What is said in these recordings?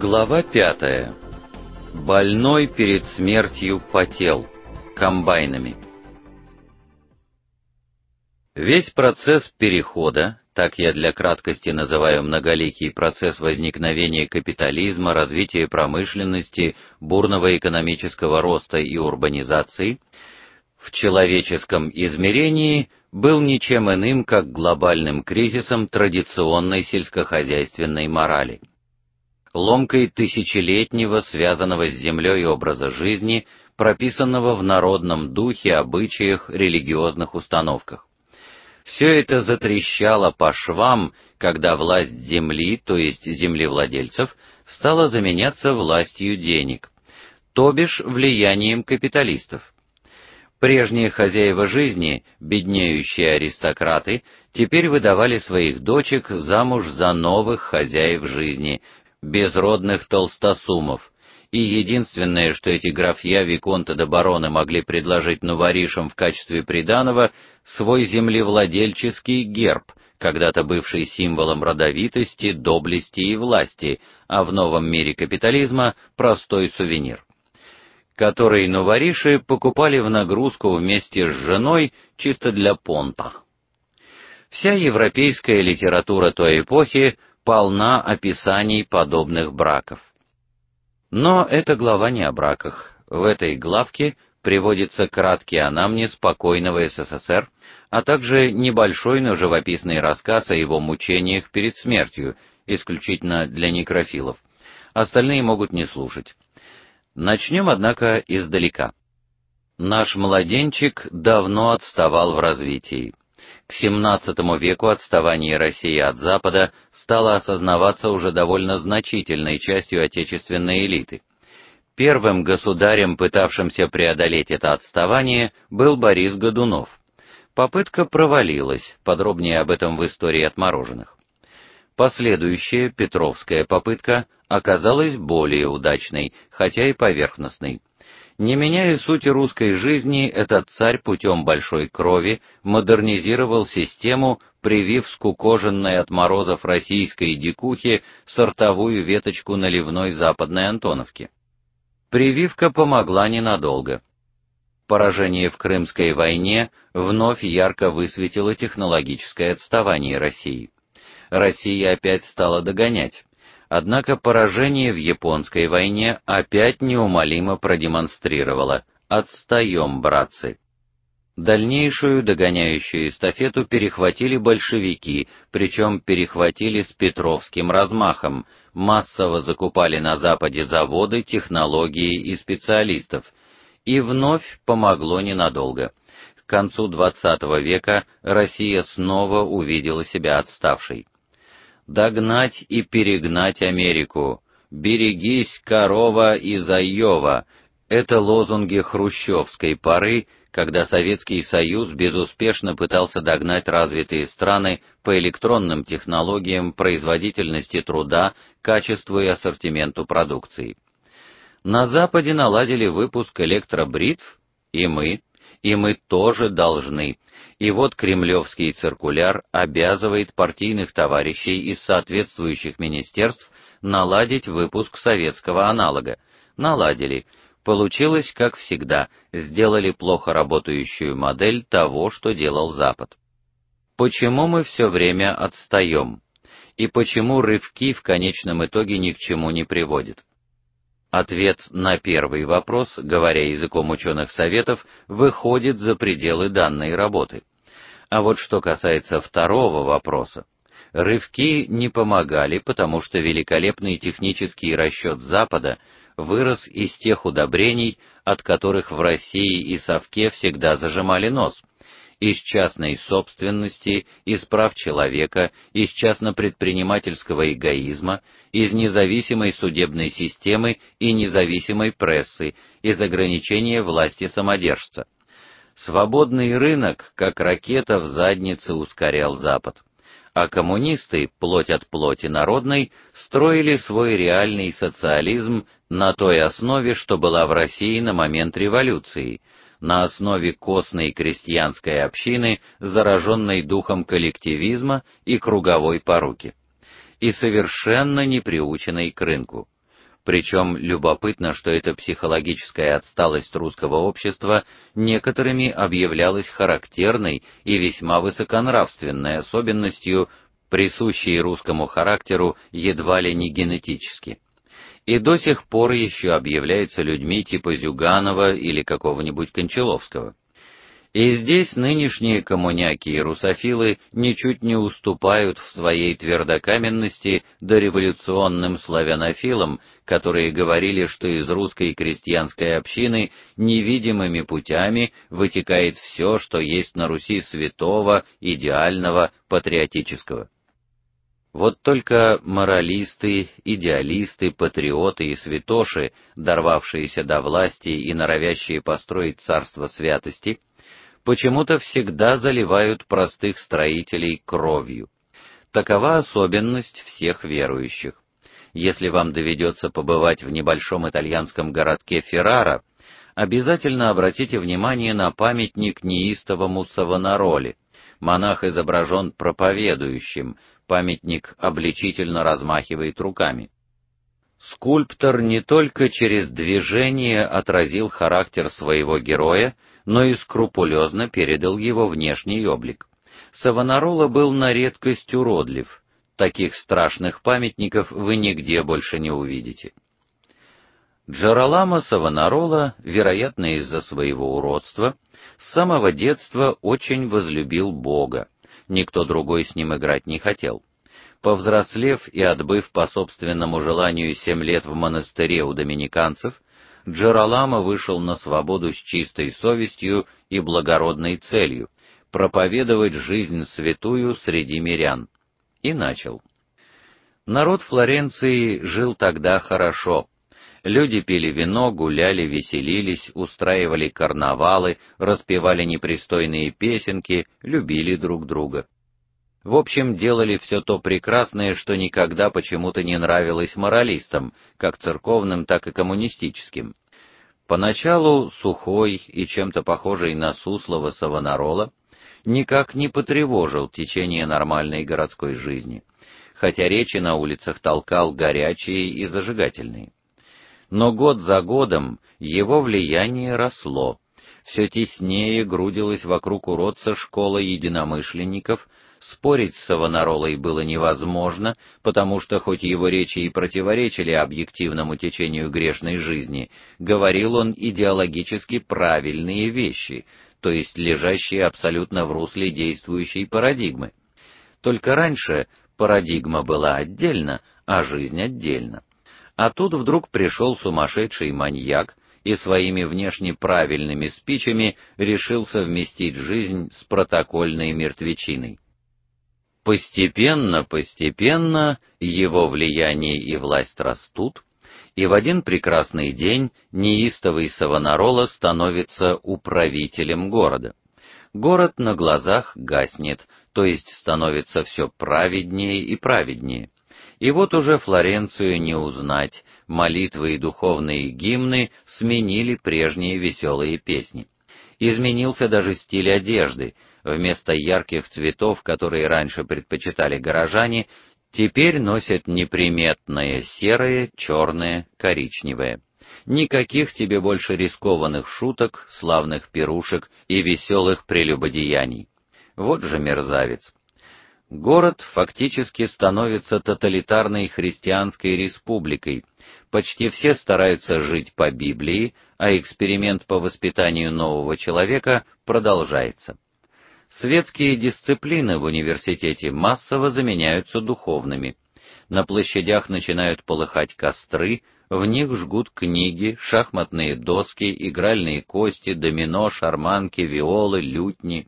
Глава пятая. Больной перед смертью потел комбайнами. Весь процесс перехода, так я для краткости называю многоликий процесс возникновения капитализма, развития промышленности, бурного экономического роста и урбанизации, в человеческом измерении был ничем иным, как глобальным кризисом традиционной сельскохозяйственной морали. Ломкой тысячелетнего, связанного с землей образа жизни, прописанного в народном духе, обычаях, религиозных установках. Все это затрещало по швам, когда власть земли, то есть землевладельцев, стала заменяться властью денег, то бишь влиянием капиталистов. Прежние хозяева жизни, беднеющие аристократы, теперь выдавали своих дочек замуж за новых хозяев жизни, безродных толстосумов. И единственное, что эти графья виконты да бароны могли предложить новоришам в качестве приданого, свой землевладельческий герб, когда-то бывший символом родовитости, доблести и власти, а в новом мире капитализма простой сувенир который новориши покупали в нагрузку вместе с женой чисто для понта. Вся европейская литература той эпохи полна описаний подобных браков. Но эта глава не о браках. В этой главке приводится краткий анамнез покойного СССР, а также небольшой, но живописный рассказ о его мучениях перед смертью, исключительно для некрофилов. Остальные могут не слушать. Начнем, однако, издалека. Наш младенчик давно отставал в развитии. К XVII веку отставание России от Запада стало осознаваться уже довольно значительной частью отечественной элиты. Первым государем, пытавшимся преодолеть это отставание, был Борис Годунов. Попытка провалилась, подробнее об этом в истории отмороженных. Последующая Петровская попытка оказалась более удачной, хотя и поверхностной. Не меняя сути русской жизни, этот царь путем большой крови модернизировал систему, привив скукоженной от морозов российской дикухе сортовую веточку наливной западной Антоновки. Прививка помогла ненадолго. Поражение в Крымской войне вновь ярко высветило технологическое отставание России. Россия опять стала догонять. Однако поражение в японской войне опять неумолимо продемонстрировало: отстаём, братцы. Дальнейшую догоняющую эстафету перехватили большевики, причем перехватили с петровским размахом. Массово закупали на западе заводы, технологии и специалистов. И вновь помогло ненадолго. К концу XX века Россия снова увидела себя отставшей догнать и перегнать Америку. Берегись, корова из Айова. Это лозунги хрущевской поры, когда Советский Союз безуспешно пытался догнать развитые страны по электронным технологиям, производительности труда, качеству и ассортименту продукции. На западе наладили выпуск электробритв, и мы, и мы тоже должны и вот кремлевский циркуляр обязывает партийных товарищей из соответствующих министерств наладить выпуск советского аналога. Наладили. Получилось, как всегда, сделали плохо работающую модель того, что делал Запад. Почему мы все время отстаём? И почему рывки в конечном итоге ни к чему не приводят? Ответ на первый вопрос, говоря языком ученых советов, выходит за пределы данной работы. А вот что касается второго вопроса, рывки не помогали, потому что великолепный технический расчёт Запада вырос из тех удобрений, от которых в России и совке всегда зажимали нос. Из частной собственности, из прав человека, из частно-предпринимательского эгоизма, из независимой судебной системы и независимой прессы, из ограничения власти самодержца. Свободный рынок, как ракета в заднице, ускорял Запад. А коммунисты, плоть от плоти народной, строили свой реальный социализм на той основе, что была в России на момент революции, на основе костной крестьянской общины, зараженной духом коллективизма и круговой поруки, и совершенно не приученной к рынку. Причем любопытно, что эта психологическая отсталость русского общества некоторыми объявлялась характерной и весьма высоконравственной особенностью, присущей русскому характеру едва ли не генетически. И до сих пор еще объявляется людьми типа Зюганова или какого-нибудь Кончаловского. И здесь нынешние коммуняки и русофилы ничуть не уступают в своей твердокаменности дореволюционным славянофилам, которые говорили, что из русской крестьянской общины невидимыми путями вытекает все, что есть на Руси святого, идеального, патриотического. Вот только моралисты, идеалисты, патриоты и святоши, дорвавшиеся до власти и норовящие построить царство святости, почему-то всегда заливают простых строителей кровью. Такова особенность всех верующих. Если вам доведется побывать в небольшом итальянском городке Феррара, обязательно обратите внимание на памятник неистовому Савонароле. Монах изображен проповедующим, памятник обличительно размахивает руками. Скульптор не только через движение отразил характер своего героя, но и скрупулезно передал его внешний облик. Савонарола был на редкость уродлив. Таких страшных памятников вы нигде больше не увидите. Джаралама Савонарола, вероятно, из-за своего уродства, с самого детства очень возлюбил Бога. Никто другой с ним играть не хотел. Повзрослев и отбыв по собственному желанию семь лет в монастыре у доминиканцев, Джералама вышел на свободу с чистой совестью и благородной целью проповедовать жизнь святую среди мирян. И начал. Народ Флоренции жил тогда хорошо. Люди пили вино, гуляли, веселились, устраивали карнавалы, распевали непристойные песенки, любили друг друга. В общем, делали все то прекрасное, что никогда почему-то не нравилось моралистам, как церковным, так и коммунистическим. Поначалу сухой и чем-то похожий на Суслова Савонарола никак не потревожил течение нормальной городской жизни, хотя речи на улицах толкал горячие и зажигательные. Но год за годом его влияние росло. Все теснее грудилась вокруг уродца школа единомышленников, Спорить с Савонаролой было невозможно, потому что хоть его речи и противоречили объективному течению грешной жизни, говорил он идеологически правильные вещи, то есть лежащие абсолютно в русле действующей парадигмы. Только раньше парадигма была отдельно, а жизнь отдельно. А тут вдруг пришел сумасшедший маньяк и своими внешне правильными спичами решил совместить жизнь с протокольной мертвечиной. Постепенно, постепенно его влияние и власть растут, и в один прекрасный день неистовый Савонарола становится управителем города. Город на глазах гаснет, то есть становится все праведнее и праведнее. И вот уже Флоренцию не узнать, молитвы и духовные гимны сменили прежние веселые песни. Изменился даже стиль одежды, вместо ярких цветов, которые раньше предпочитали горожане, теперь носят неприметное серое, черное, коричневое. Никаких тебе больше рискованных шуток, славных пирушек и веселых прелюбодеяний. Вот же мерзавец. Город фактически становится тоталитарной христианской республикой. Почти все стараются жить по Библии, а эксперимент по воспитанию нового человека продолжается. Светские дисциплины в университете массово заменяются духовными. На площадях начинают полыхать костры, в них жгут книги, шахматные доски, игральные кости, домино, шарманки, виолы, лютни.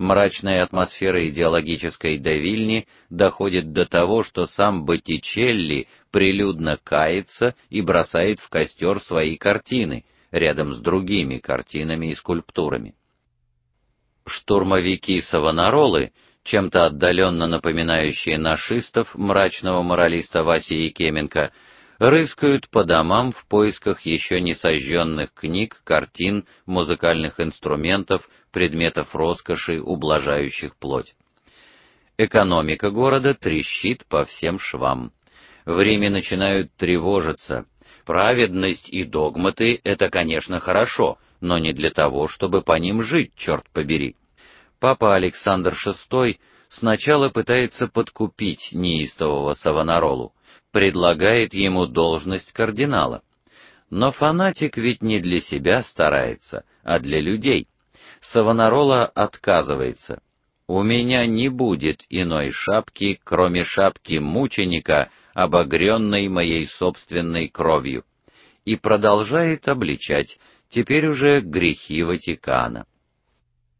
Мрачная атмосфера идеологической давильни доходит до того, что сам Боттичелли прилюдно кается и бросает в костер свои картины рядом с другими картинами и скульптурами. Штурмовики Савонаролы, чем-то отдаленно напоминающие нашистов мрачного моралиста Васи Якименко, рыскают по домам в поисках еще не сожженных книг, картин, музыкальных инструментов, предметов роскоши, ублажающих плоть. Экономика города трещит по всем швам. В Риме начинают тревожиться. Праведность и догматы это, конечно, хорошо, но не для того, чтобы по ним жить, черт побери. Папа Александр VI сначала пытается подкупить неистового Савонаролу, предлагает ему должность кардинала. Но фанатик ведь не для себя старается, а для людей. Савонарола отказывается. У меня не будет иной шапки, кроме шапки мученика, обогренной моей собственной кровью, и продолжает обличать теперь уже грехи Ватикана.